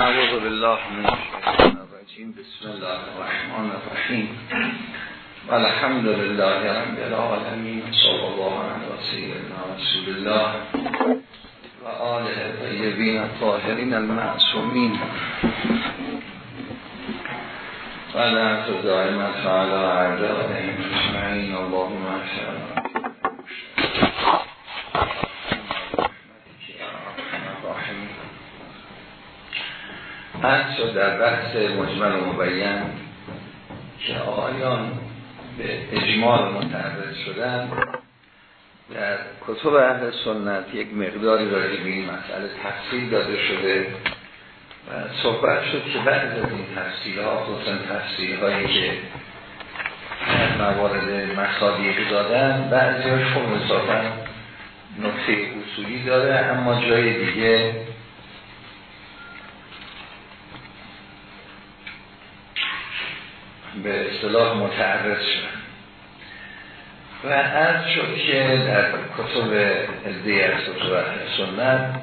اعوذ بالله من الشیطان الرجیم بسم الله الرحمن الرحیم والحمد لله رب العالمین صلی الله علی سیدنا رسول الله و آله طیبین الطاهرین المعصومین و لعنت دائمت علی اعدائهم اجمعین اللهم اغفر پس شد در بحث مجمل و مبین که آقایان به اجمال متعرض شدن. در کتب اهل سنت یک مقداری راجع به این مسئله تفصیل داده شده و صحبت شد که بعد از این تفصیل ها خصوصا تفصیل هایی که موارد مصادیق دادن بعضی ها شما نقطه اصولی داره اما جای دیگه به اصطلاح متعرض شدن. و از شد که در کتب ازده از کتب سنت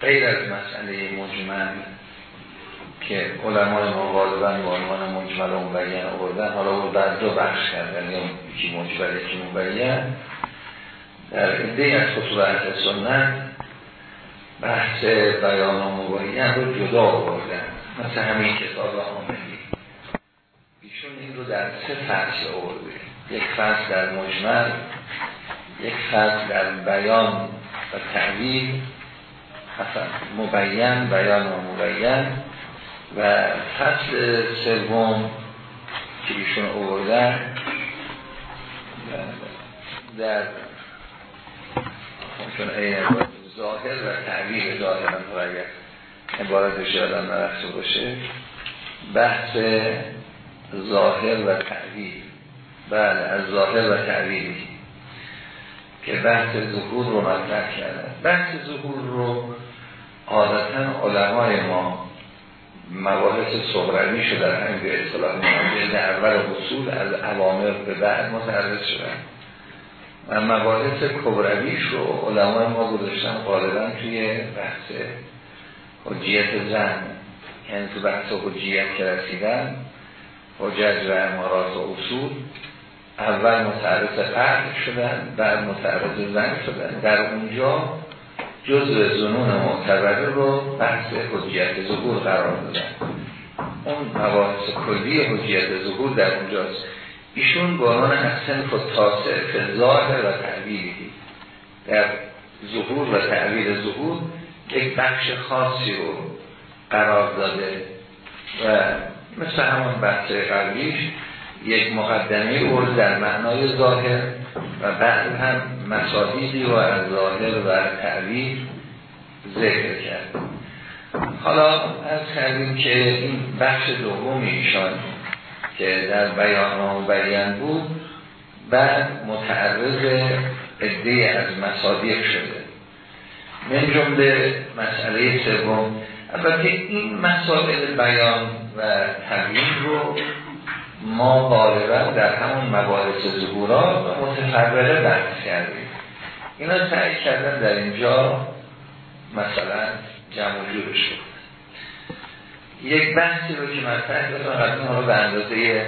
غیر از مسئله مجمل که علمای ما غالبا به عنوان مجمل و مبین آوردن حالا او در دو بخش کردن یا یکی مجمل یکی مبین. در عده از کتب اهل سنت بحث بیان و مبین رو جدا آوردن. مثل همین کتاب آمدی ایشون این رو در سه فصل آورده. یک فصل در مجمل یک فصل در بیان و تعویل مبین بیان و مبین. و فصل سوم که ایشون آوردن در چون ظاهر و تعویل ظاهر. و اگر عبارتش یادم نرفته باشه. بحث ظاهر و تعویل بله از ظاهر و تعویلی که بحث ظهور رو مطرح کردن بحث ظهور رو عادتا علمای ما مباحث صغروی شده در همین به اصطلاح در اول حصول از عوامر به بعد متعرض شدن. و مباحث کبرویش رو علمای ما گذاشتن غالبا توی بحث حجیت زن. یعنی تو بحث حجیت که رسیدن حجج و امارات و اصول اول متعرض قرد شدن بعد متعرض زن شدن. در اونجا جزء زنون معتبره رو بحث حجیت ظهور قرار دادن. اون مباحث کلی حجیت ظهور در اونجاست. ایشون با عنوان اصلا تاسع ظاهر و تعبیری در ظهور و تعبیر ظهور یک بخش خاصی رو قرار داده و مثل همون بحث قبلیش یک مقدمه او در معنای ظاهر و بعد هم مصادیقی و از ظاهر و تعبیر ذکر کرد. حالا از کردیم که این بخش دوم ایشان که در بیان و بیان بود بعد متعرض عده از مصادیق شده. من جمله مسئله سوم البته این مسائل بیان و تبیین رو ما غالبا در همون مباحث ظهورات متفرقه بحث کردیم. اینا سعی کردن در اینجا مثلا جمع جور شد یک بحثی رو که مطرح بکنم قدیم رو به اندازه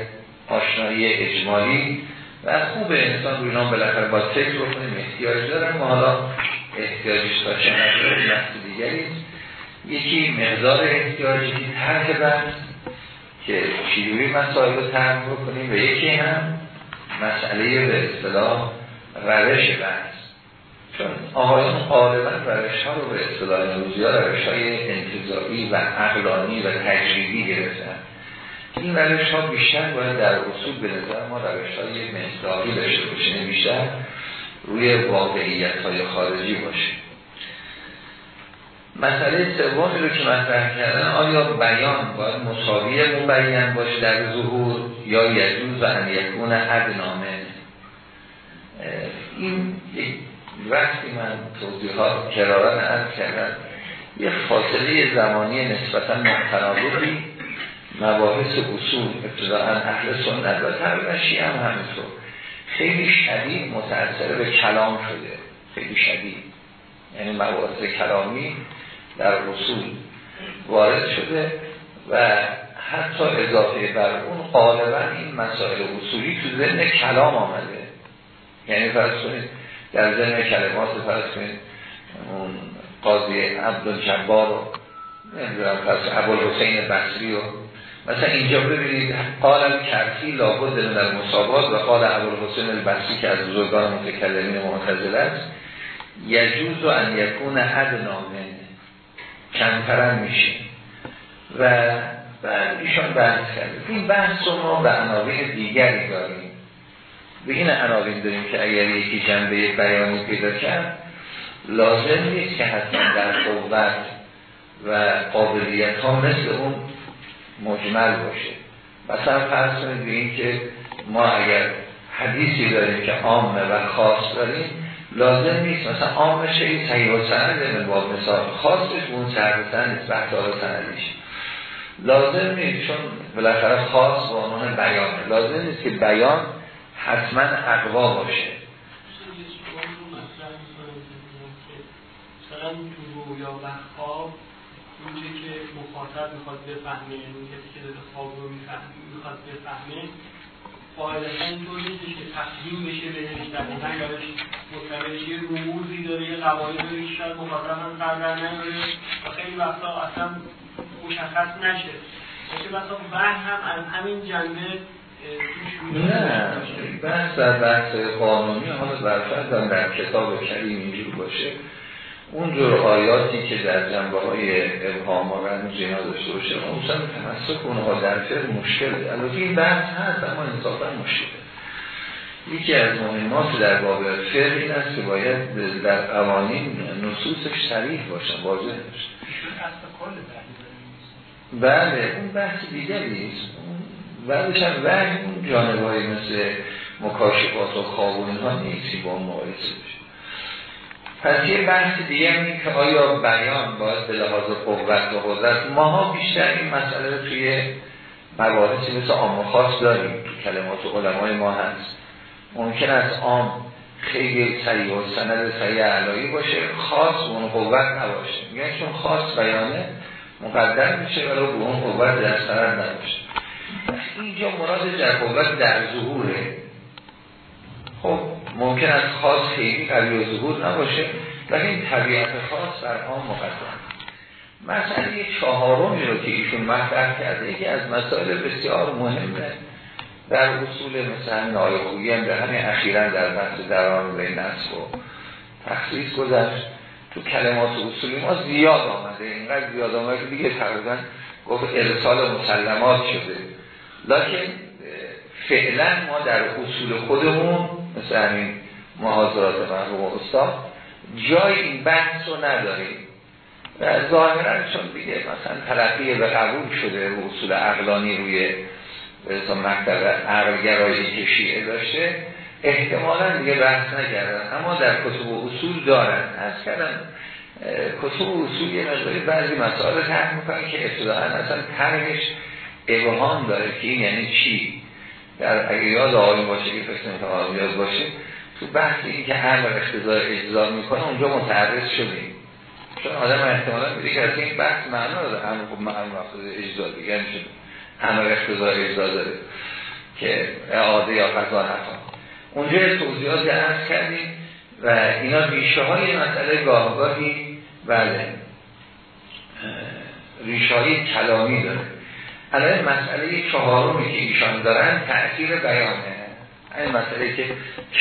آشنایی اجمالی و خوب انسان روی نام بالاخره با فکر کنیم احتیاج دارم ما حالا احتیاجش چند بحث دیگری. یکی مقدار احتیاجی طرح بحث که چیزوری مسائل رو طرح بکنیم و یکی هم مسئله به اصطلاح روش بحث. چون آقایان غالبا روش ها رو به اصطلاح امروزی ها روش های انتظاری و عقلانی و تجریبی گرفتن. این روش ها بیشتر باید در اصول به نظر ما روش های مصداقی داشته باشه بیشتر روی واقعیت های خارجی باشه. مسئله سومی رو که مطرح کردن آیا بیان باید مساوی مبین باشه در ظهور یا یجوز و ان یکون ادنامه این وقتی من توضیحات کرارن عرض کردم یه فاصله زمانی نسبتا متناوبی مباحث اصول ابتداعا اهل سنت و تقریبا شیعه هم همینطور. خیلی شدید متأثر به کلام شده خیلی شدید. یعنی مباحث کلامی در اصول وارد شده و حتی اضافه بر اون غالبا این مسائل اصولی تو ذهن کلام آمده. یعنی فرض کنید در ذهن کلمات فرض کنید اون قاضی عبدالجبار رو نمی‌دونم پس عبالحسین بصری رو مثلا اینجا ببینید قال کرسی لابد در مصابات و قال عبالحسین البصری که از بزرگان متکلمین معتزله است یجوز و ان یکون حد کمترم میشه. و بعد ایشان بحث کرده. این بحث رو ما به عناوین دیگری داریم. به این عناوین داریم که اگر یکی جنبه بیانی پیدا کرد لازم نیست که حتما در قوت و قابلیت ها مثل اون مجمل باشه. مثلا فرض کنید به این که ما اگر حدیثی داریم که عامه و خاص داریم لازم نیست. مثلا عامه شهی صحیح و سند با مثال. خاصش اون سر نیست بحث سندیش لازم نیست چون بالاخره خاص با عنوان بیانه لازم نیست که بیان حتما اقوا باشه. مثلا تو رویا و خواب اونجا که مخاطب می‌خواد بفهمه یعنی کسی که داره خواب رو می‌خواد بفهمه قاعدتا اینطور نیست که تقدیم بشه بهش دقیقا یادش مطلبش یه رموزی داره یه قواعد داره که شاید مخاطب هم سردر نداره و خیلی وقتا اصلا مشخص نشه. باشه مثلا بحث هم از همین جنبه نه بحث در بحث قانونی حالا برفرد در کتاب کریم اینجور باشه. اونجور آیاتی که در جنبه های ابهام و رمز اینا داشته باشه اصلا تمسک اونها در فقه مشکل البته این بحث هست اما انصافا مشکله یکی از مهمات در باب فقه این است که باید در قوانین نصوصش شریح باشن واضح باشن بله اون بحث دیگه نیست بعدش هم وحی اون جانب های مثل مکاشفات و خواب ها نیستی با اون مقایسه بشه. پس یه بحث دیگه این که آیا بیان باید به لحاظ قوت و قدرت ماها بیشتر این مسئله رو توی مباحثی مثل عام خاص داریم تو کلمات علمای ما هست. ممکن است عام خیلی سریع و سند سریع علایی باشه خاص اون قوت نباشه. میگن چون خاص بیانه مقدر میشه ولی به اون قوت در سند نباشه. اینجا مراد در قوت در ظهوره. خب ممکن است خاص خیلی قوی و ظهور نباشه ولی این طبیعت خاص در آن مقدم. مسئله چهارمی رو که ایشون مطرح کرده یکی از مسائل بسیار مهمه. در اصول مثلا نایخویی هم به همین اخیرا در بحث دران به نصف و تخصیص گذشت. تو کلمات اصولی ما زیاد آمده اینقدر زیاد آمده دیگه تقریبا گفت ارسال مسلمات شده. لکن فعلا ما در اصول خودمون مثل همین محاضرات مرحوم استاد. جای این بحث رو نداریم. و ظاهرا چون دیگه مثلا تلقی به قبول شده اصول عقلانی روی به مکتب عقلگرایی که شیعه داشته احتمالا دیگه بحث نکردن. اما در کتب اصول دارن. از کردن کتب اصول یه نظری بعضی مسائل تحت می‌کنن که ابتداعا اصلا ترگش ابهام داره که این یعنی چی؟ در اگه یاد آقای باشه که فکر نمی‌کنم یاد باشه تو بحث این که همه اختزار اجزا می‌کنه اونجا متعرض شدیم. چون آدم احتمالا میده که از این بحث معنا داره همه خب معنا مقصد اجزا دیگه میشه همه اختزار اجزا داره. که اعاده یا قضا نفا اونجا توضیحات عرض کردیم و اینا ریشه های مسئله گاهگاهی بله ریشه های کلامی داره. الان مسئله چهارمی که ایشان دارن تأثیر بیانه. این مسئله که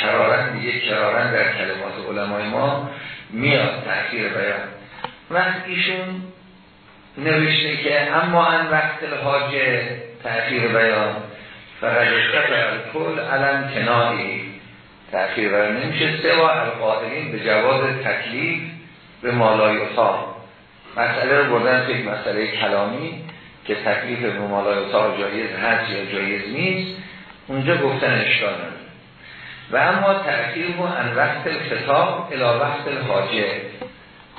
کرارن دیگه کرارن در کلمات علمای ما میاد تأثیر بیان. وقت ایشون نوشته که اما ان وقت الحاجه تأثیر بیان فقط در کل علم کنایی تأثیر بیان نمیشه سوا القائلین به جواز تکلیف به مالای مسئله رو بردن که مسئله کلامی. که تکلیف به مالایتا جایز هست یا جایز نیست اونجا گفتن اشکال و اما تأخیر و ان وقت الخطاب الى وقت الحاجه.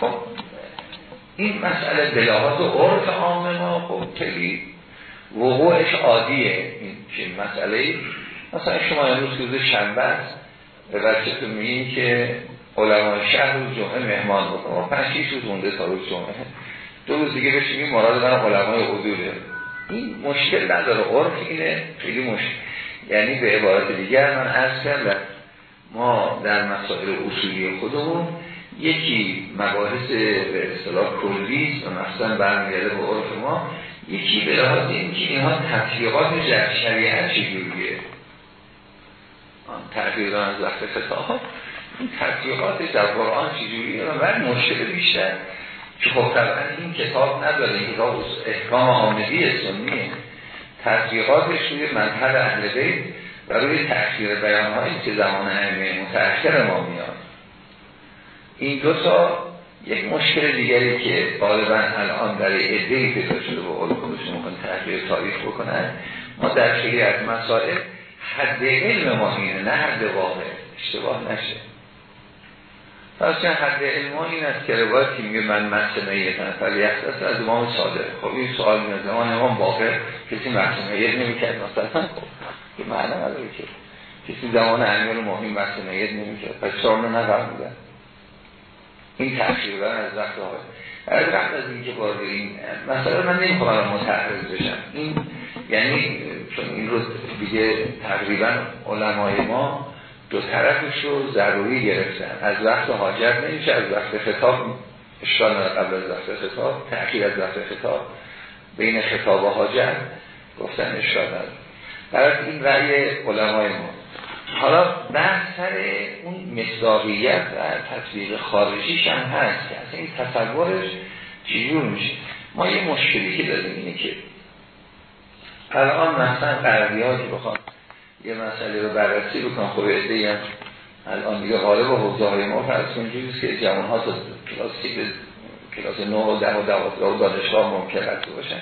خب این مسئله بلاحات و عرف عام ما خب خیلی وقوعش عادیه. این چین مسئله مثلا شما امروز روز شنبه است به بچهتون میگین که علمای شهر روز جمعه مهمان بکنم پنج شیش روز مونده تا روز جمعه. دو روز دیگه بشیم مراد من علمای عدوله این مشکل نداره. عرف اینه. خیلی مشکل. یعنی به عبارت دیگر من عرض کردم. ما در مسائل اصولی خودمون یکی مباحث به اصطلاح کلی و مثلا برمیگرده به عرف ما. یکی به لحاظ این که اینها تطبیقات شریعت چجوریه تحقیق از وقت خطاب. این تطبیقاتش در قرآن چجوریه و بعد مشکل بیشتر طبعا این کتاب نداره. این کتاب احکام آمدی سنیه. تطبیقاتش روی مذهب اهل بیت و روی تأخیر بیان هایی که زمان ائمه متأخر ما میاد. این دو تا یک مشکل دیگری که غالبا الان در ادهی پیدا شده به قول خودشون ممکن تحقیق تاریخ بکنن ما در خیلی از مسائل حد علم ما اینه نه حد واقع. اشتباه نشه. پس حد علم این است که روایتی میگه من مست میتن فلیحسس از امام صادق. خب این سوال میاد. زمان امام واقع کسی مست میت نمی‌کرد مثلا. که معنی نداره که. کسی زمان امیر مهم مست میت نمی‌کرد. پس چهار نفرمودن این تأخیر از وقت های از وقت از این که این مثلا من نمی‌خوام متعرض بشم. این یعنی چون این رو دیگه تقریبا علمای ما دو طرفش رو ضروری گرفتن. از وقت حاجت نمیشه از وقت خطاب اشکال قبل از وقت خطاب تأخیر از وقت خطاب. بین خطاب و حاجت گفتن اشکال برای این رأی علمای ما. حالا بحث سر اون مصداقیت و تطبیق خارجیش هم هست که این تصورش چجور میشه؟ ما یه مشکلی که داریم اینه که الان مثلا قربی ها که بخوام یه مسئله رو بررسی بکنم. خب ایده هم الان دیگه غالب و حوزه های ما فرض کنجوریست که جوان ها تا کلاس کلاس 9 و 10 و 12 و دانشگاه ممکن باشن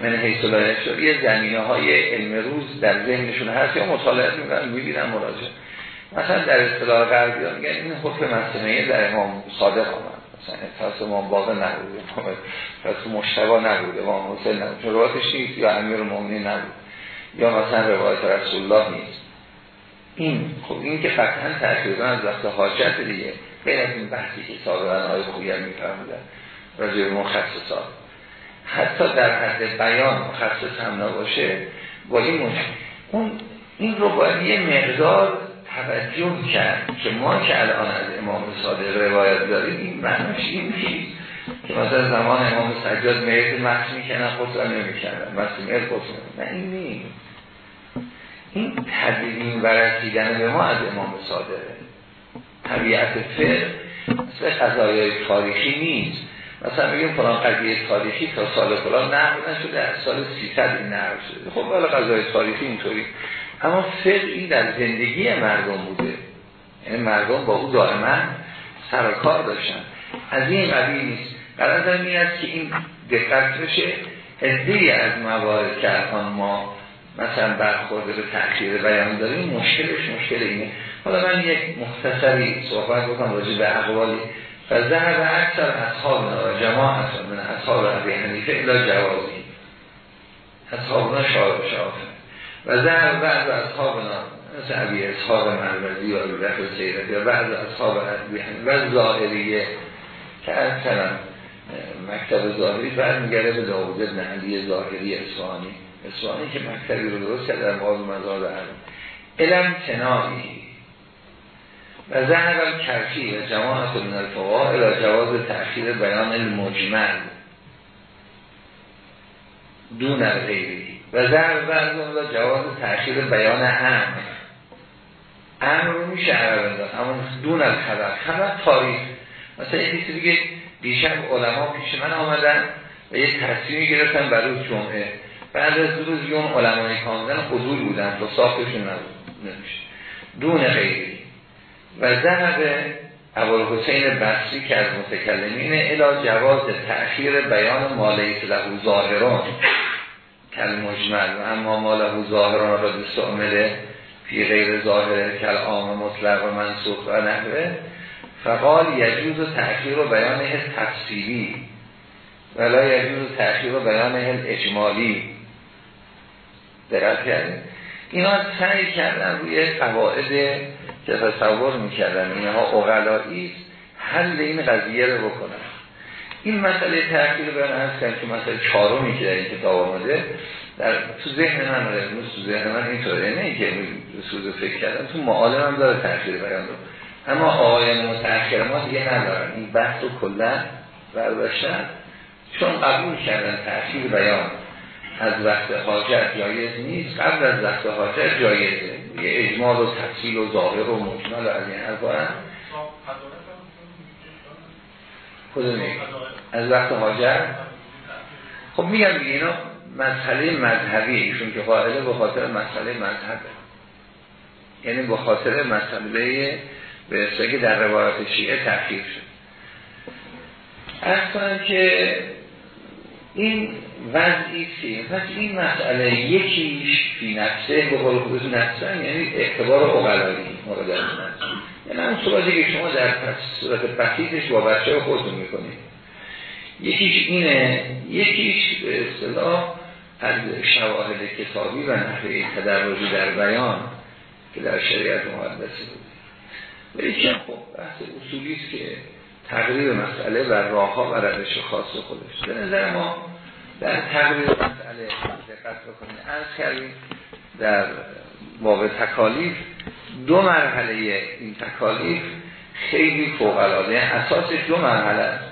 من حیث شد. یه زمینه های علم روز در ذهنشون هست یا مطالعه می‌کنن می‌بینن مراجعه. مثلا در اصطلاح غربی ها میگن این حکم مسئله در امام صادق آمد. مثلا احساس امام باقر نبوده احساس مشتبه نبوده امام حسین نبوده. چون روایتش نیست یا امیر مومنی نبود یا مثلا روایت رسول الله نیست. این خب این که قطعا تأثیر از وقت حاجت دیگه. غیر از این بحثی که سابقا آقای خویر میفرمودن. راجع مخصصات. حتی در حد بیان مخصص هم نباشه با این اون این رو باید یه مقدار توجه کرد که ما که الان از امام صادق روایت داریم این معنیش این نیست. که مثلا زمان امام سجاد میت مخص می‌کنن خود نمی‌کنن مثل میت خود نه این نیست. این تدیدین و به ما از امام صادقه طبیعت فعل مثل قضایای تاریخی نیست. مثلا بگیم فلان قضیه تاریخی تا سال فلان نقل نشده از سال 300 این نقل شده. خب ولی قضای تاریخی اینطوری. اما فقه این در زندگی مردم بوده. یعنی مردم با او دائما سر کار داشتن. از این قبیل نیست. قرار این است که این دقت بشه. ادهی از موارد که الان ما مثلا برخورده به تأخیر بیان داریم مشکلش مشکل اینه. حالا من یک مختصری صحبت بکنم راجع به اقوالی. و ذهب اکثر اصحابنا و جماعت من اصحاب عبی حنیفه الى جوازی. اصحابنا شاعر شافه و ذهب بعض اصحابنا مثل عبی اصحاب مروزی و رفت سیرتی و بعض اصحاب عبی حنیفه و ظاهریه که اکثرا مکتب ظاهری برمیگره به داود ابن علی ظاهری اصفهانی. اصفهانی که مکتبی رو درست کرد در مقابل مزار علم علم تنایی. و ذهب کرفی و جماعت من الفقاء الى جواز تأخیر بیان المجمل. دون غیری و ذهب بعض اون جواز تأخیر بیان امر امر رو میشه عرب اما دون از خبر. تاریخ. مثلا یه کسی دیگه دیشب علما پیش من آمدن و یه تصمیمی گرفتن برای جمعه. بعد از دو روز یون علمای کامدن حضور بودن تو ساختشون نمیشه دون غیری. و ذهب اول حسین بصری که از متکلمین الا جواز تأخیر بیان مالیت لهو ظاهران کل مجمل. و اما ماله ظاهران را دستعمله فی غیر ظاهر کل آم مطلق و منصوب و نحوه فقال یجوز تأخیر و بیان تفصیلی. ولا یجوز تأخیر و بیان اجمالی. درست کردیم اینا سعی کردن روی قواعد که تصور می‌کردن. اینها اغلایی حل این قضیه رو بکنن. این مسئله تحقیل بیان هست که مسئله چهارمی که در این کتاب آمده در تو ذهن من امروز تو ذهن من اینطوره. نه اینکه سوز فکر کردم تو معالم هم داره تحقیل بیان رو اما آقایان متأخر ما دیگه ندارن. این بحث رو کلا برداشتن چون قبول کردن تأخیر بیان از وقت حاجت جایز نیست. قبل از وقت حاجت جایزه. یه اجمال و تفصیل و ظاهر و مجمل و از این حرفا از وقت حاجت؟ خب میگم دیگه اینا مسئله مذهبی ایشون که قائله به خاطر مسئله مذهبه. یعنی به خاطر مسئله به که در روایات شیعه تأخیر شد. از که این وضعی که پس این مسئله یکیش فی نفسه به قول نفسن یعنی اعتبار اقلایی مورد یعنی هم صورتی که شما در صورت پسیدش با بچه خودتون می‌کنید. یکیش اینه یکیش به اصطلاح از شواهد کتابی و نحوه تدرجی در بیان که در شریعت مقدسه بود. ولی خب بحث اصولی است که تقریب مسئله و راه ها و روش خاص خودش. به نظر ما در تقریب مسئله دقت بکنیم از کردیم در باب تکالیف دو مرحله این تکالیف خیلی فوق العاده اساس دو مرحله است.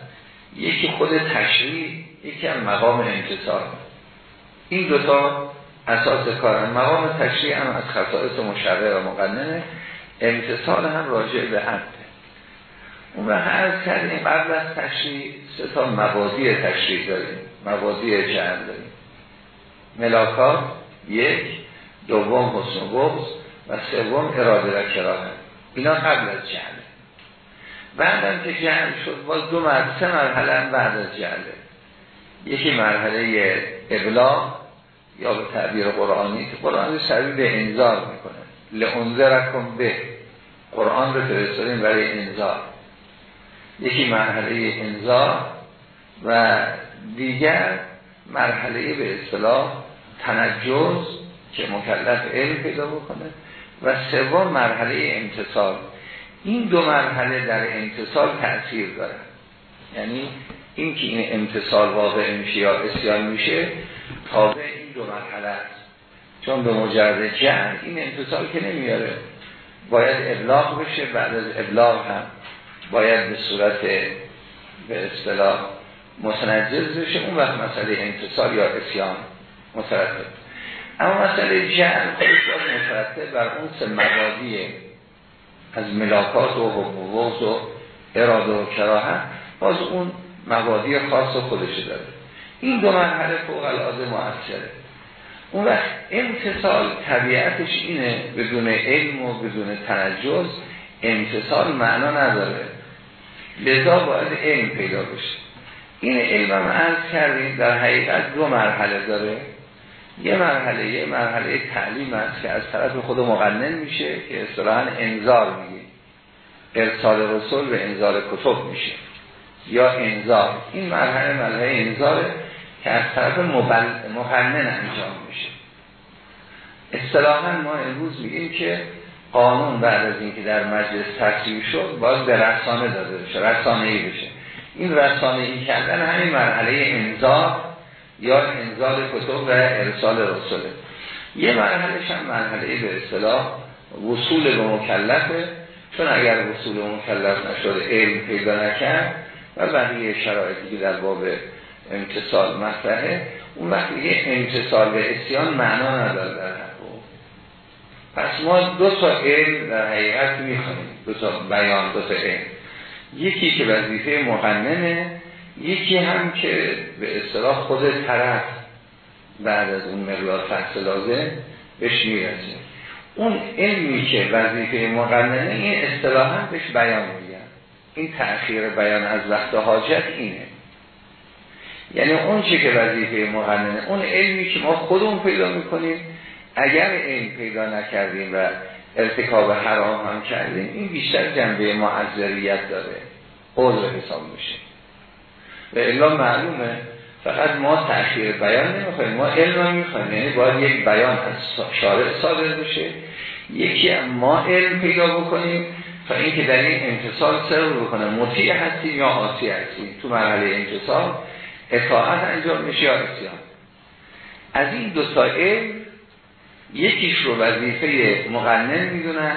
یکی خود تشریع یکی هم مقام انتصار این دوتا اساس کارن. مقام تشریع هم از خصائص مشرع و مقننه. امتصال هم راجع به عبده اون رو هر کردیم قبل از تشریع سه تا مبادی تشریع داریم مبادی جهل داریم. ملاکات یک دوم حسن و و سوم اراده و کراهه اینا قبل از جهله بعدم که جهل شد باز دو مرحله سه مرحله بعد از جهله یکی مرحله ابلاغ یا به تعبیر قرآنی که قرآن سریع به انذار می‌کنه. لعنذرکم به. قرآن رو فرستادیم برای انذار. یکی مرحله انذار و دیگر مرحله به اصطلاح تنجز که مکلف علم پیدا بکنه و سوم مرحله امتصال. این دو مرحله در امتصال تأثیر داره. یعنی این که این امتصال واقع میشه یا اسیان میشه تابع این دو مرحله است. چون به مجرد جمع این امتصال که نمیاره. باید ابلاغ بشه بعد از ابلاغ هم باید به صورت به اصطلاح متنجز بشه. اون وقت مسئله انتصال یا اسیان مترتب. اما مسئله جعل خودش باید مترتب بر اون سه مبادی از ملاکات و حبوز و اراده و کراهه باز اون مبادی خاص خودش داره. این دو مرحله فوق العاده موثره اون وقت امتصال طبیعتش اینه بدون علم و بدون تنجز امتصال معنا نداره. لذا باید علم پیدا بشه. این علم هم عرض کردیم در حقیقت دو مرحله داره. یه مرحله یه مرحله تعلیم است که از طرف خود مقنن میشه که اصطلاحا انذار میگه ارسال رسول به انذار کتب میشه. یا انذار. این مرحله مرحله انذاره. که از طرف مقنن انجام میشه. اصطلاحا ما امروز میگیم که قانون بعد از اینکه در مجلس تصویب شد باید به رسانه داده بشه رسانه ای بشه. این رسانه ای کردن همین مرحله انذار یا انزال کتب و ارسال رسوله. یه مرحله هم مرحله به اصطلاح وصول به مکلفه چون اگر وصول به مکلف نشده علم پیدا نکرد و بقیه شرایطی که در باب امتصال مطرحه. اون وقت یه امتصال به اسیان معنا نداره در پس ما دو تا علم در حقیقت می‌خوانیم. دو تا بیان دو تا علم. یکی که وظیفه مقننه یکی هم که به اصطلاح خود طرف بعد از اون مقدار فحص لازم بهش می‌رسه. اون علمی که وظیفه مقننه این اصطلاحا بهش بیان میگن. این تأخیر بیان از وقت حاجت اینه. یعنی اون چی که وظیفه مقننه اون علمی که ما خودمون پیدا می‌کنیم اگر علم پیدا نکردیم و ارتکاب حرام هم کردیم این بیشتر جنبه معذریت داره. عذر حساب میشه. و الا معلومه فقط ما تأخیر بیان نمی‌خوایم ما علم هم می‌خوایم. یعنی باید یک بیان از شارع صادر بشه. یکی هم ما علم پیدا بکنیم تا اینکه در این انتصال سر بکنه. مطیع هستیم یا آسی هستیم؟ تو مرحله انتصال اطاعت انجام میشه یا اسیان از این دو علم یکیش رو وظیفه مقنن می‌دونن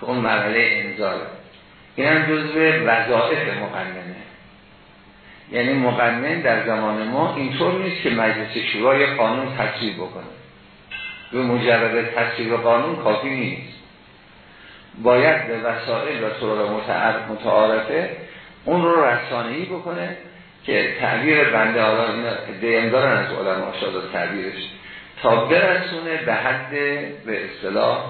که اون مرحله انزال این هم جزو وظائف مقننه. یعنی مقنن در زمان ما اینطور نیست که مجلس شورای قانون تصویب بکنه. به مجرد تصویب قانون کافی نیست. باید به وسائل و طرق متعارفه اون رو رسانهی بکنه که تعبیر بنده آران دیم دارن از علم شاید تعبیرش. تا برسونه به حد به اصطلاح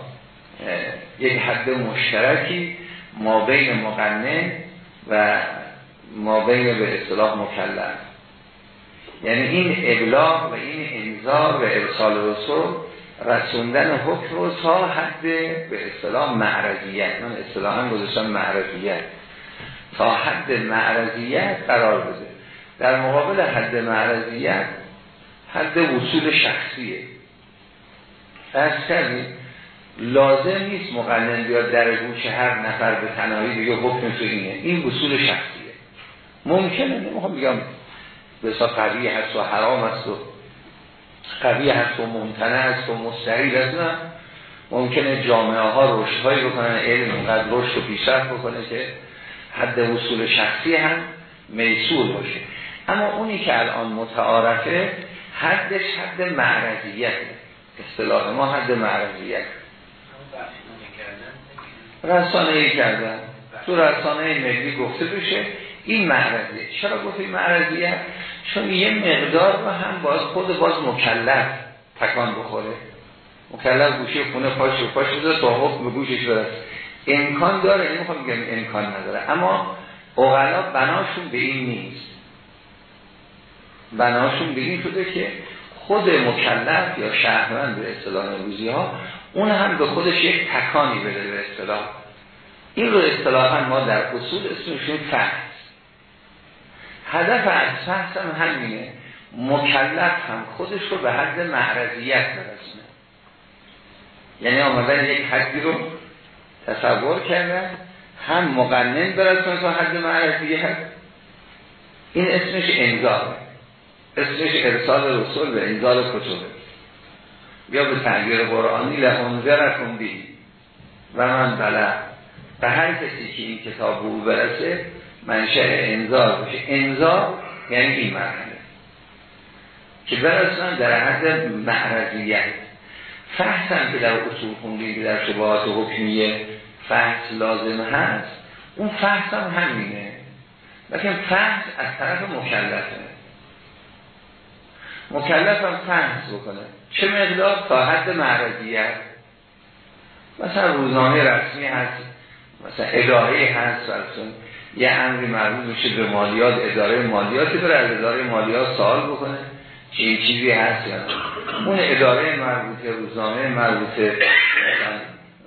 یک حد مشترکی ما بین مقنن و ما بین به اصطلاح مکلف. یعنی این ابلاغ و این انذار و ارسال رسول رسوندن حکم رو تا حد به اصطلاح معرضیت من اصطلاحا گذاشتم معرضیت. تا حد معرضیت قرار بده. در مقابل حد معرضیت حد وصول شخصیه. فرض کردیم لازم نیست مقنن بیاد در گوش هر نفر به تنهایی بگه حکم تو اینه. این وصول شخصیه. ممکنه نمی‌خوام بگم به قوی هست و حرام است و قوی هست و ممتنه است و مستقیل است نه. ممکنه جامعه ها رشد هایی بکنن علم اینقدر رشد و پیشرفت بکنه که حد وصول شخصی هم میسور باشه. اما اونی که الان متعارفه حدش حد معرضیت. اصطلاح ما حد معرضیت. رسانه کردن. تو رسانه ملی گفته بشه این معرضیه چرا گفت این معرضیه چون یه مقدار رو هم باز خود باز مکلف تکان بخوره. مکلف گوشی خونه پاش و پاش بذاره تا حکم به گوشش برس امکان داره نمی‌خوام بگم امکان نداره. اما اغلا بناشون به این نیست. بناشون به این شده که خود مکلف یا شهروند به اصطلاح روزی ها اون هم به خودش یک تکانی بده به اصطلاح. این رو اصطلاحا ما در اصول اسمشون فحص. هدف از فحص هم همینه. مکلف هم خودش رو به حد معرضیت برسونه. یعنی آمدن یک حدی رو تصور کردن هم مقنن برسونه تا حد معرضیت این اسمش انذار اسمش ارسال رسول به انزال کتبه. یا به تعبیر قرآنی لحنذرکم بی. و من بله. به هر کسی که این کتاب رو برسه منشه انذار باشه. انذار یعنی این مرحله. که برسن در حد معرضیت. فحص که در اصول خوندی در شباهات حکمیه فحص لازم هست. اون فحص هم همینه. لیکن فحص از طرف مکلفه. مکلف هم فحص بکنه. چه مقدار؟ تا حد معرضیت مثلا روزنامه رسمی هست. مثلا اداره هست فرسون یه امری مربوط میشه به مالیات. اداره مالیاتی بره از اداره مالیات سوال بکنه. این چیزی هست یا اون اداره مربوطه روزنامه مربوطه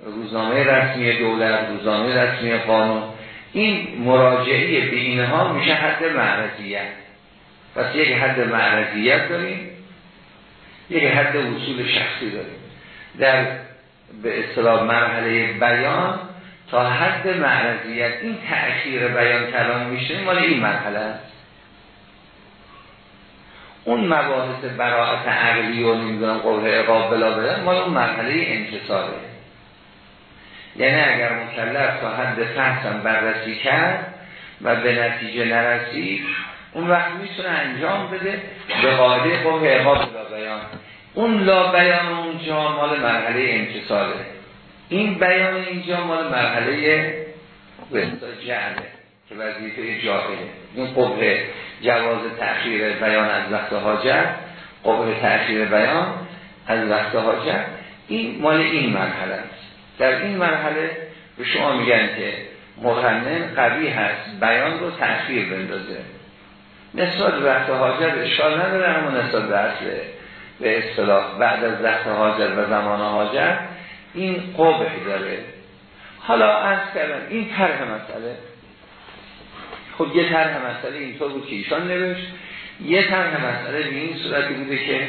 روزنامه رسمی دولت روزنامه رسمی قانون. این مراجعه به اینها میشه حد معرضیت پس یک حد معرضیت داریم یک حد وصول شخصی داریم. در به اصطلاح مرحله بیان تا حد معرضیت این تأخیر بیان کلام میشه مال این مرحله است. اون مباحث براعت عقلی و نمی‌دونم قوه اقاب بلا بدن مال اون مرحله انتصاره یعنی اگر مکلف تا حد فحصم بررسی کرد و به نتیجه نرسید اون وقت می‌تونه انجام بده. به قاعده قوه اقاب بلا بیان. اون لا بیان اونجا مال مرحله انتصاره این بیان اینجا مال مرحله جعله که وظیفه جاهله. این قبه جواز تأخیر بیان از وقت حاجت قبه تأخیر بیان از وقت حاجت. این مال این مرحله است. در این مرحله به شما میگن که مخنن قوی هست بیان رو تأخیر بندازه. نسبت وقت حاجت اشکال نداره اما نسبت به اصل به اصطلاح بعد از وقت حاجت و زمان حاجت این قبه داره. حالا از کردم این طرح مسئله. خب یه طرح مسئله اینطور بود که ایشان نوشت. یه طرح مسئله به این صورتی بوده که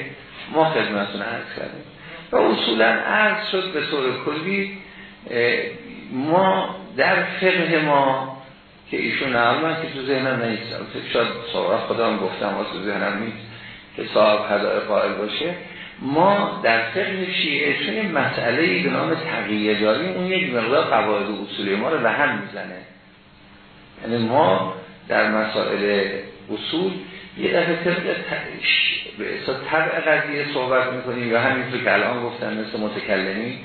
ما خدمتون عرض کردیم. و اصولا عرض شد به طور کلی ما در فقه ما که ایشون من که تو ذهنم نیست شاید صحبت خودم گفتم و تو ذهنم نیست که صاحب هدای قائل باشه. ما در فقه شیعه چون مسئله به نام تقییه داریم اون یک مقدار قواعد اصولی ما رو به هم می‌زنه. یعنی ما در مسائل اصول یه دفعه طبق به اصلا طبع قضیه صحبت می‌کنیم یا همینطور که الان گفتن مثل متکلمی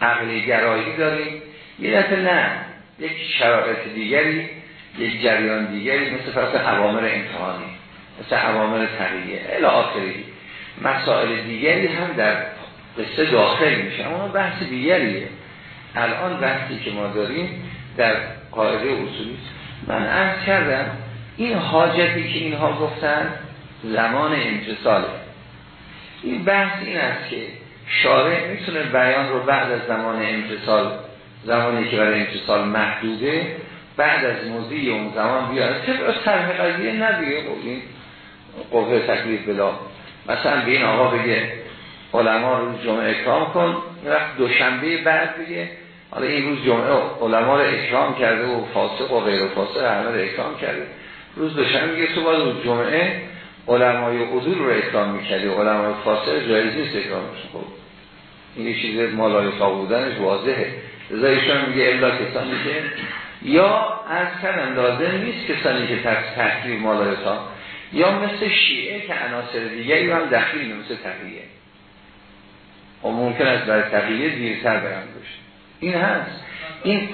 عقلی گرایی داریم. یه دفعه نه یک شرایط دیگری یک جریان دیگری مثل فرص عوامر امتحانی مثل عوامر تقییه الی آخری. مسائل دیگری هم در قصه داخل میشه اما بحث دیگریه. الان بحثی که ما داریم در قاعده اصولی من عرض کردم این حاجتی که اینها گفتن زمان امتصاله این بحث این است که شارع می‌تونه بیان رو بعد از زمان امتصال زمانی که برای امتصال محدوده بعد از موضوعی اون زمان بیاره. طبق طرح قضیه ندیگه این قوه تکلیف بلا. مثلا به این آقا بگه علما روز جمعه اکرام کن. وقت دوشنبه بعد بگه حالا این روز جمعه علما رو اکرام کرده و فاسق و غیر فاسق همه رو اکرام کرده. روز دوشنبه میگه تو باید روز جمعه علمای عدول رو اکرام می‌کردی. علمای فاسق جایز نیست اکرامش خب این چیز مالای بودنش واضحه. رضایشان میگه الا کسانی که یا از کردن لازم نیست کسانی که تحقیل مالای یا مثل شیعه که عناصر دیگری هم دخیل مثل تقییه و ممکن است برای تقییه دیرتر برم بشه این هست. این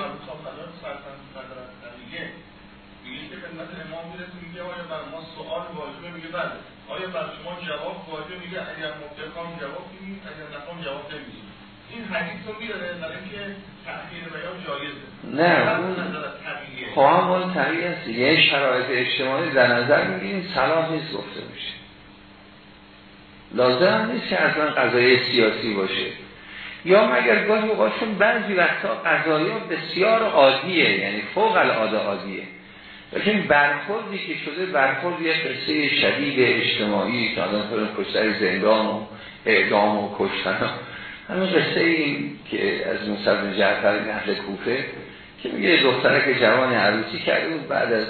آیا بر شما جواب واجب میگه اگر مبتکام جواب می‌دید اگر نخوام جواب نمی‌دید این حدیث رو میداره برای اینکه تأخیر بیان جایزه. نه. اون خب اون تغییر است یه شرایط اجتماعی در نظر می‌گیریم صلاح نیست گفته میشه. لازم نیست که اصلا قضایی سیاسی باشه. یا مگر گاهی اوقاتشون بعضی وقتا قضایی بسیار عادیه یعنی فوق العاده عادیه. لیکن برخوردی که شده برخورد یه قصه شدید اجتماعی که آدم کشتر زندان و اعدام و کشتن. همین قصه این که از مصد جعفر اهل کوفه که میگه دختره که جوان عروسی کرده بود بعد از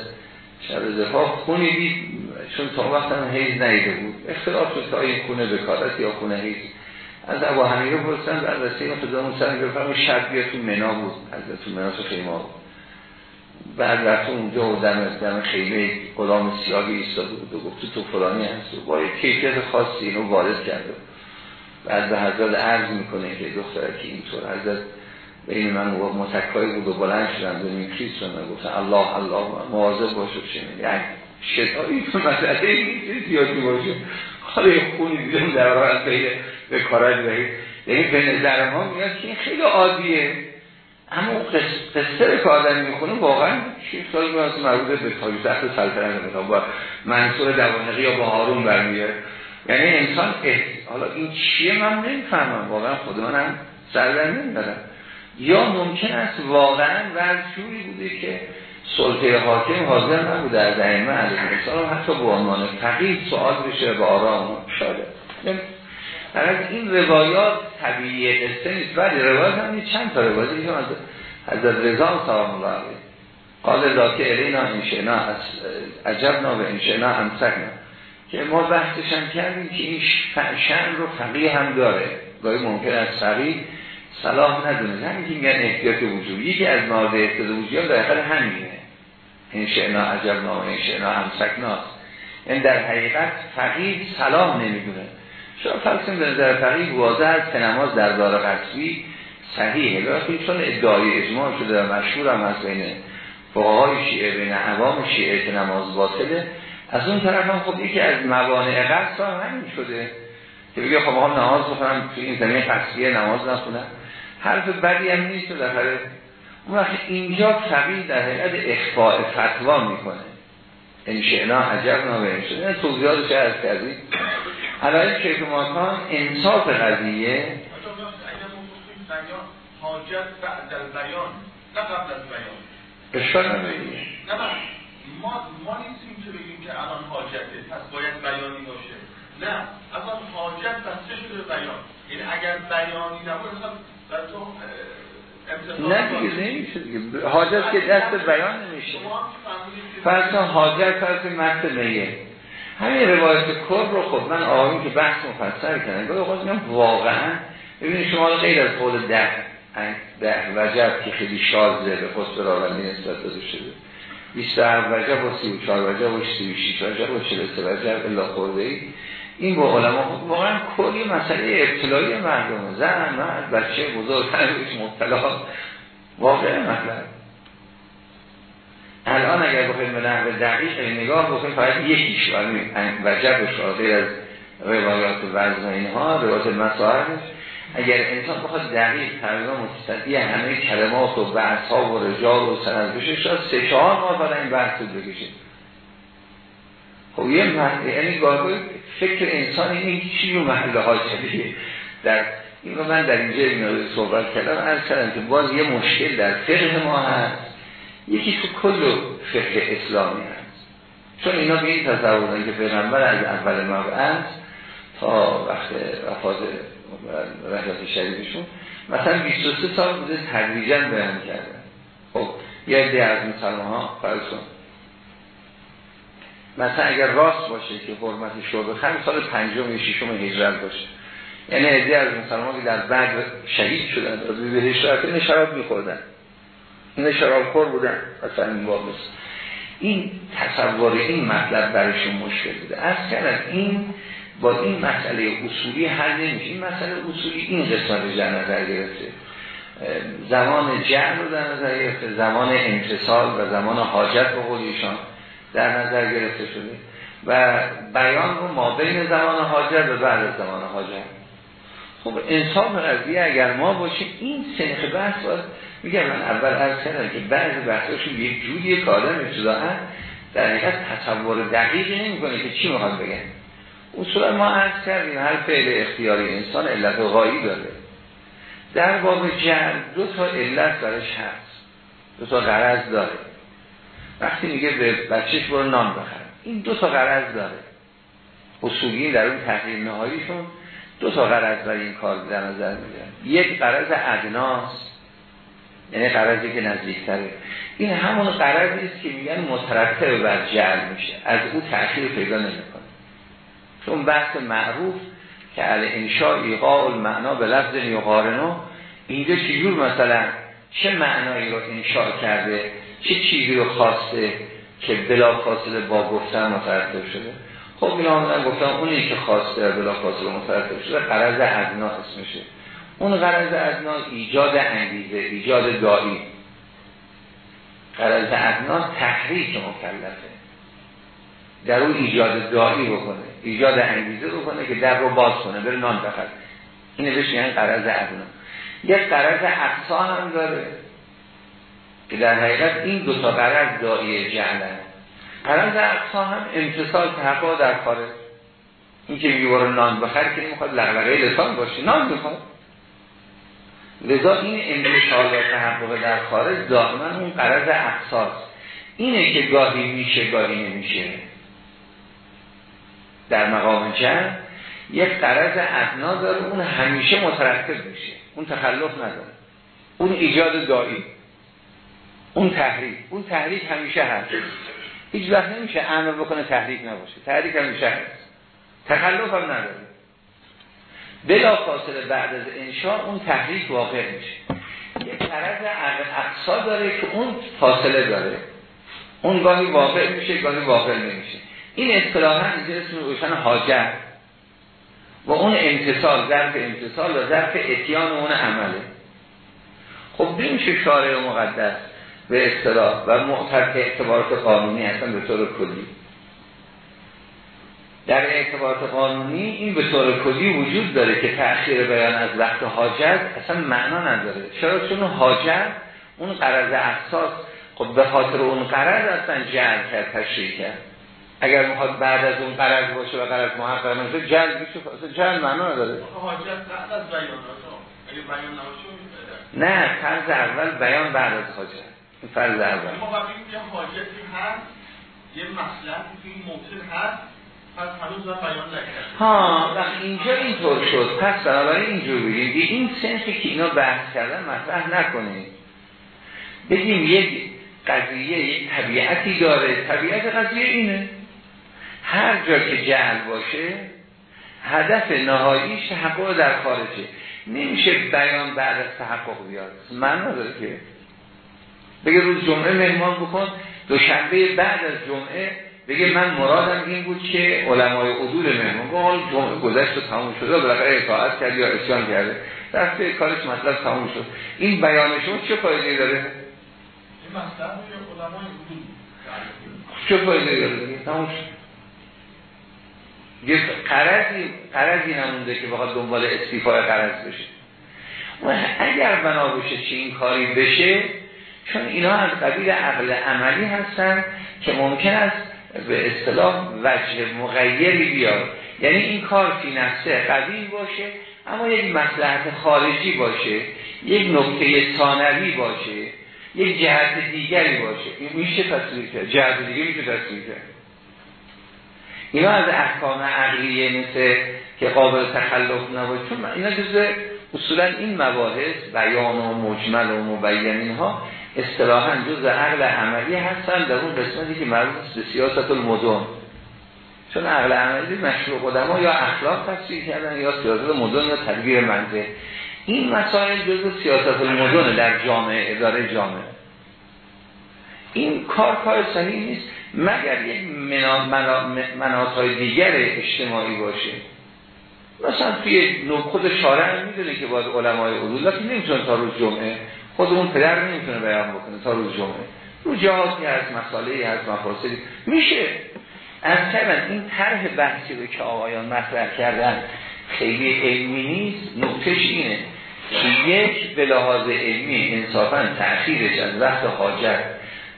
شب زفاف خونی دید چون تا وقت هم حیز نیده بود. اختلاف شد که این خونه بکارت یا خونه حیز از ابا حمیره پرسن بعد رسته این خدا موسیقی گفتم شب بیا تو منا بود. از تو منا تو خیمه بود. بعد رفت اونجا و دم دم خیمه غلام سیاهی ایستاده بود و گفت تو فلانی هست و با یک کیفیت خاصی اینو وارد کرده بعد به حضرت عرض می‌کنه که دختره که اینطور حضرت بین من و متکای بود و بلند شدن به میکریس و گفتن الله الله مواظب باشه شنید یعنی شتایی تو مسئله این زیادی باشه. حالا یه خونی دیدم در راه به کارج بهید یعنی به نظر ما میاد که این خیلی عادیه. اما قصه که آدم می‌خونه واقعا شیخ سال از مربوط به تاجی تحت سلطنت می‌خوام. با منصور دوانقی یا با هارون برمیاد یعنی انسان حالا این چیه من نمی‌فهمم. واقعا خود منم سر نمیدارم یا ممکن است واقعا جوری بوده که سلطه حاکم حاضر نبوده از ائمه علیه السلام حتی به عنوان فقید سوال بشه به آرام شده از این روایات طبیعی قصه نیست ولی روایات هم چند تا روایت این از حضرت رضا سلام الله علیه. قال ذاتی الینا انشنا عجبنا و انشنا امسکنا که ما هم کردیم که این شن رو فقیه هم داره. گاهی ممکن است فقیه صلاح ندونه. همین که میگن احتیاط وجود. یکی از نازه احتیاط وجودی هم در همینه. این شعنا عجب نام این شعنا همسکناست این در حقیقت فقیه صلاح نمی‌دونه. شما فرسیم به نظر فقیه واضح که نماز در دار قصوی صحیحه. لیکن چون ادعای اجماع شده و مشهور هم از بین فقهای شیعه بین عوام شیعه که نماز باطله. از اون طرف هم خب یکی از موانع قصد هم همین شده که بگه خب هم نماز بخونم تو این زمین قصدیه نماز نخونم. حرف بدی هم نیست و در اون وقت اینجا فقیه در حقیقت اخفاء فتوا می‌کنه. این شعنا عجب نامه. این شعنا توضیحاتش از کردی. علایه شیخ ماکان انصاف قضیه حاجت بعد البیان نه قبل از بیان. اشکال نمیدیم نه. ما ما نیستیم که بگیم که الان حاجته پس باید بیانی باشه. نه اصلا حاجت بسته شده بیان؟ یعنی اگر بیانی نبود مثلا تو نه دیگه نمیشه دیگه. حاجت که دست بیان نمیشه. فرض حاجت فرض مرد میه. همین روایت کر رو خب من آقایون که بحث مفصل کردن گاهی اوقات میگم واقعا ببینید شما غیر از قول ده ده وجب که خیلی شازه به خصوص راوندی نسبت داده شده. 27 وجب و 34 وجب و 36 وجب و 43 وجب الا خورده ای این با علما واقعا کلی مسئله ابتلایی مردم زن مرد بچه بزرگ تنبیش مبتلا. واقعا مطلب. الان اگر بخوایم به نحو دقیق نگاه بکنیم فقط یکیش وجبش غیر از روایات وزن اینها روایات مسائل. اگر انسان بخواد دقیق تقریبا متصدی همه کلمات و بحث ها و رجال و سند بشه شاید سه چهار ماه بعد این بحث رو بکشه. خب یه محل یعنی گاهی فکر انسان این چی رو محله ها چلیه. در این من در اینجا این صحبت کردم از کردم که باز یه مشکل در فقه ما هست. یکی تو کل فقه اسلامی هست. چون اینا به این تصور که پیغمبر از اول مبعث تا وقت وفات رحلت شریفشون. مثلا 23 سال بوده تدریجا بیان کردن خب یه عده از مسلمان ها فرض کن. مثلا اگر راست باشه که حرمت شعب خم سال پنجم یا ششم هجرت باشه. یعنی عده از مسلمان که در بعد شهید شدن از به هجرت این شراب میخوردن. این شراب خور بودن مثلا این واقع این تصور این مطلب برایشون مشکل بوده. از کردن این با این مسئله اصولی حل نمیشه. این مسئله اصولی این قسمت در نظر گرفته. زمان جمع رو در نظر گرفته زمان انتصال و زمان حاجت به قولیشان در نظر گرفته شده. و بیان رو ما بین زمان حاجت و بعد زمان حاجت. خب انصاف قضیه اگر ما باشیم این سنخ بحث باید میگم من اول از کردم که بعضی بحثاشون یک جوری که آدم در حقیقت تصور دقیقی نمی‌کنه که چی می‌خواد بگن. اصولا ما عرض کردیم هر فعل اختیاری انسان علت غایی داره. در باب جمع دو تا علت برش هست. دو تا غرض داره. وقتی میگه به بچهش برو نان بخر. این دو تا غرض داره. اصولی در اون تحقیل نهاییشون دو تا غرض برای این کار در نظر می‌گیرن. یک غرض ادناست یعنی غرضی که نزدیکتره. این همون غرضی است که میگن مترتب بر جعل میشه. از او تأخیر پیدا نمی‌کنه. چون بحث معروف که علی انشاء ایقاع المعنا به لفظ یقارنو اینجا چجور مثلا چه معنایی رو انشاء کرده؟ چه چیزی رو خواسته که بلا فاصله با گفتن مترتب شده؟ خب این آمدن گفتم اونی که خواسته بلا فاصله مترتب شده قرض ادنا اسمشه. اون قرض ادنا ایجاد انگیزه ایجاد دایی قرض ادنا تحریک مکلفه. در اون ایجاد دایی بکنه ایجاد انگیزه بکنه که در رو باز کنه بره نان بخد اینه بهش یعنی قرض ادنا یک قرض اقصا هم داره که در حقیقت این دو تا قرض دایی جعلن قرض اقصا هم امتصال تحقیق در خارج این که میگه برو نان بخر که می‌خواد لغلقه لسان باشه. نان بخواد لذا این امتصال و تحقق در خارج دائما اون قرض اقصاست. اینه که گاهی میشه گاهی نمیشه. در مقام جمع یک قرض ادنا داره اون همیشه مترتب میشه. اون تخلف نداره. اون ایجاد دایی اون تحریک. اون تحریک همیشه هست. هیچ وقت نمیشه امر بکنه تحریک نباشه. تحریک همیشه هست. تخلف هم نداره. بلا فاصله بعد از انشاء اون تحریک واقع میشه. یک قرض اقصا داره که اون فاصله داره. اون گاهی واقع میشه گاهی واقع نمیشه. این اصطلاحا اینجا اسم روشن حاجت. و اون امتصال ظرف امتصال و ظرف اتیان اون عمله. خب نمیشه شارع مقدس به اصطلاح و معترک اعتبارات قانونی هستن به طور کلی. در اعتبارات قانونی این به طور کلی وجود داره که تأخیر بیان از وقت حاجت اصلا معنا نداره. چرا؟ چون حاجت اون قرض احساس خب به خاطر اون قرض اصلا جعل کرد تشریح کرد. اگر می‌خواد بعد از اون قرض باشه و قرض محقق نمیشه جل بشه اصلا جل معنا نداره. نه فرض اول بیان بعد از حاجت. این فرض اول. ما وقتی که حاجتی هست یه مصلحتی تو این موطن هست پس هنوز بیان ها وقت اینجا اینطور شد. پس بنابراین اینجور بگیم این سنفی که اینا بحث کردن مطرح نکنید. بگیم یک قضیه یک طبیعتی داره. طبیعت قضیه اینه. هر جا که جهل باشه هدف نهاییش تحقق در خارجه. نمیشه بیان بعد از تحقق بیاد. من نداره که. بگه روز جمعه مهمان بکن دوشنبه بعد از جمعه بگه من مرادم این بود که علمای عدول مهمان حال جمعه گذشت و تموم شده بالاخره اطاعت کرد یا اسیان کرده. رفته کارش مطلب تموم شد. این بیان شما چه فایده داره؟ چه فایده داره؟ تموم شد. یه قرضی قرضی نمونده که بخواد دنبال استیفای قرض بشه. و اگر بنا بشه چه این کاری بشه چون اینا از قبیل عقل عملی هستن که ممکن است به اصطلاح وجه مغیری بیاد. یعنی این کار فی نفسه قوی باشه اما یک مسلحت خارجی باشه یک نکته ثانوی باشه یک جهت دیگری باشه. این میشه تصویر کرد. جهت دیگه میشه تصویر کرد. اینا از احکام عقلیه مثل که قابل تخلف نباشه. چون اینا جزء اصولا این مباحث بیان و مجمل و مبین ها اصطلاحا جز عقل عملی هستن در اون قسمتی که مربوط به سیاست المدن چون عقل عملی مشروع قدما یا اخلاق تفسیر کردن یا سیاست مدن یا تدبیر منزل این مسائل جز سیاست المدن در جامعه اداره جامعه. این کار کار صحیح نیست. مگر یک مناطهای دیگر اجتماعی باشه. مثلا توی خود شارع می‌دونه که باید علمای حدود لیکن نمی‌تونه تا روز جمعه خود اون پدر نمی‌تونه بیان بکنه تا روز جمعه. رو جهازی هست مسئله هست مفاصلی. میشه. از این طرح بحثی رو که آقایان مطرح کردن خیلی علمی نیست. نقطش اینه که یک به لحاظ علمی انصافا تأخیرش از وقت حاجت.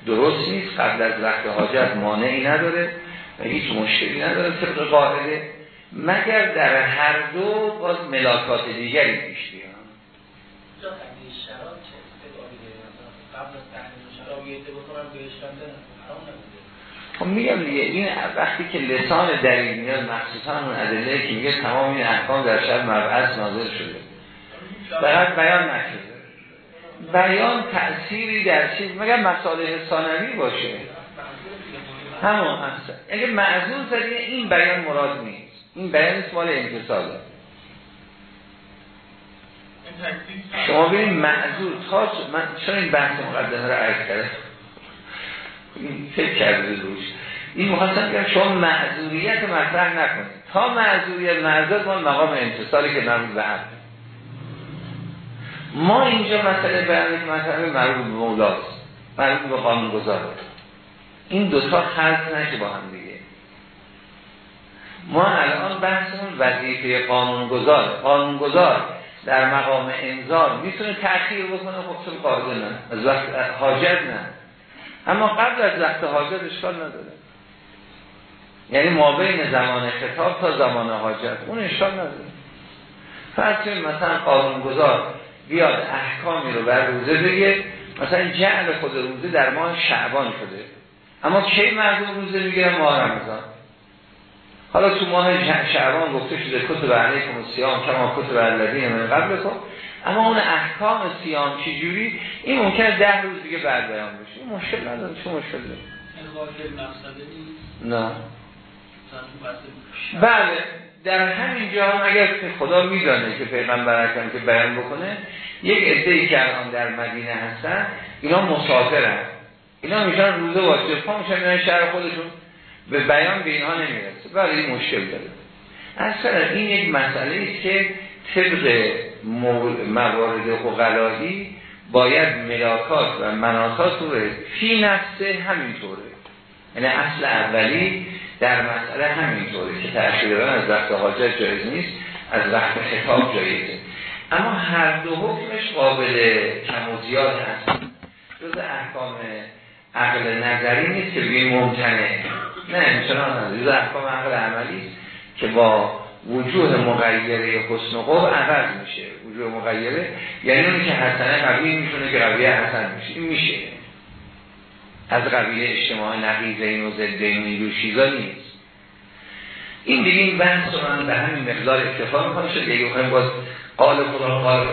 درست نیست قبل از وقت حاجت مانعی نداره و هیچ مشکلی نداره طبق قاعده. مگر در هر دو باز ملاکات دیگری پیش بیان خب میگم دیگه این وقتی که لسان دلیل میاد مخصوصا اون ادله که میگه تمام این احکام در شب مبعث نازل شده. فقط بیان نشده بیان تأثیری در چیز مگر مسائل ثانوی باشه؟ همون هست اگه معذور زدی این بیان مراد نیست. این بیان نیست مال انتصاله شما ببین معذور تا من چون این بحث مقدمه رو عرض کرده فکر کرده روش. این مخواستم که شما معذوریت مطرح نکنید. تا معذوریت معذور مال مقام انتصالی که مربوط به ما اینجا مسئله که مسئله مربوط به مولاست. مربوط به قانون گذاره این دوتا خلط نشه با هم دیگه. ما الان بحثمون وظیفه قانونگذار. قانونگذار در مقام انذار می‌تونه تأخیر بکنه خب چون قاعده نه. از وقت حاجت نه. اما قبل از وقت حاجت اشکال نداره. یعنی ما بین زمان خطاب تا زمان حاجت اون اشکال نداره. فرض مثلا قانونگذار بیاد احکامی رو بر روزه بگه. مثلا جعل خود روزه در ماه شعبان شده. اما کی مردم روزه می‌گیرن ماه رمضان. حالا تو ماه شعبان گفته شده کتب علیکم سیام کما کتب الذین من قبل کن اما اون احکام سیام چجوری این ممکنه ده روز دیگه بعد بیان بشه. این مشکل نداره. چه مشکل داره؟ نه. بله. در همین جا اگر خدا میدانه که پیغمبر اکرم که بیان بکنه یک عده که الان در مدینه هستن اینا مسافرن. اینا میشن روزه واسه پا میشن شهر خودشون. به بیان به اینها نمی‌رسه. ولی این مشکل داره. اصلا این یک مسئله است که طبق موارد اقلایی باید ملاکات و مناسات رو فی نفسه همینطوره. یعنی اصل اولی در مسئله همینطوره که تأخیر از وقت حاجت جایز نیست از وقت خطاب جایزه اما هر دو حکمش قابل کم و زیاد هست. جز احکام عقل نظری نیست که بگیم ممتنه. نه همچنان جز احکام عقل عملی که با وجود مغیره حسن و قب عوض میشه. وجود مغیره یعنی اونی که حسنه قبیه میشونه که قبیه حسن میشه. این میشه. از قبیله اجتماع نقیزه این و زده و چیزا نیست. این دیگه این بحث رو من به همین مقدار اکتفا می‌کنم. شد یه بخوایم باز قال خدا قال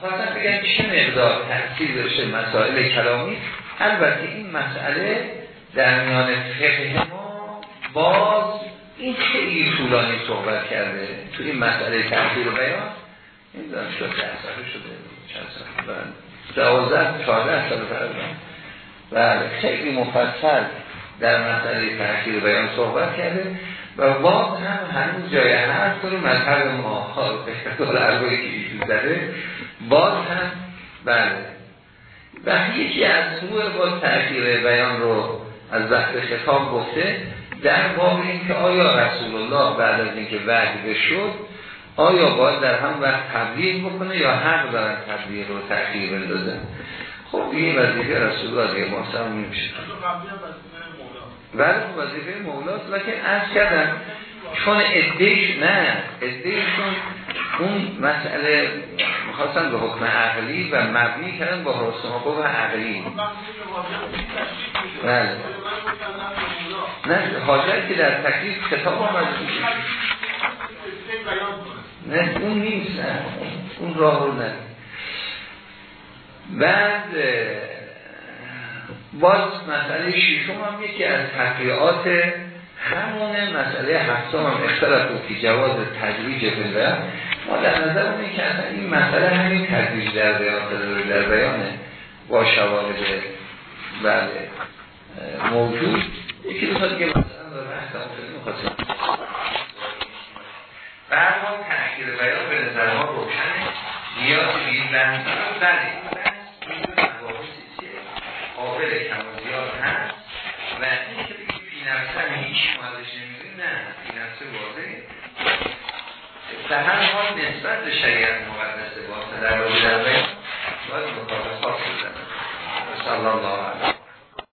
خواستم بگم چه مقدار تحصیل داشته مسائل کلامی. البته این مسئله در میان فقه ما باز این خیلی طولانی صحبت کرده. تو این مسئله تحصیل بیان. این دارم شد ده شده. چند ساله دوازده چهارده سال بله خیلی مفصل در مسئله تحصیل بیان صحبت کرده و باز هم هنوز جای هست رو مذهب ما به عربایی که داره باز هم بله. و یکی از روح با تأخیر بیان رو از وقت خطاب گفته در باب اینکه آیا رسول الله بعد از اینکه وحی شد آیا باید در هم وقت تبلیغ بکنه یا حق دارن تبلیغ رو تأخیر بندازه خب این وظیفه رسول الله دیگه محسن نمیشه. ولی خب وظیفه مولاست لکن از کردن چون ادهش نه ادهشون اون مسئله می‌خواستن به حکم عقلی و مبنی کردن با حسن و عقلی. بله. نه حاجت که در تکلیف کتاب آمد نه اون نیست نه. اون راه رو نه بعد باز مسئله شیشم هم یکی از تقریعات همونه مسئله هفتم هم اختلاف که جواز تدریج بده ما در نظر اونه که اصلا این مسئله همین تدریج در بیان در بیانه با شواهد بله موجود. یکی دو دیگه مثلا داره بحث بعد ما تحقیر بیان به نظر ما روشنه. این بحث بله. قابل کم و هست و این که بگی فی نفسه هیچ مالش نمی‌دونی نه فی نفسه واضحه. به حال نسبت به شریعت مقدسه واسه در واقع در باید مطابقات بزنه. صلی الله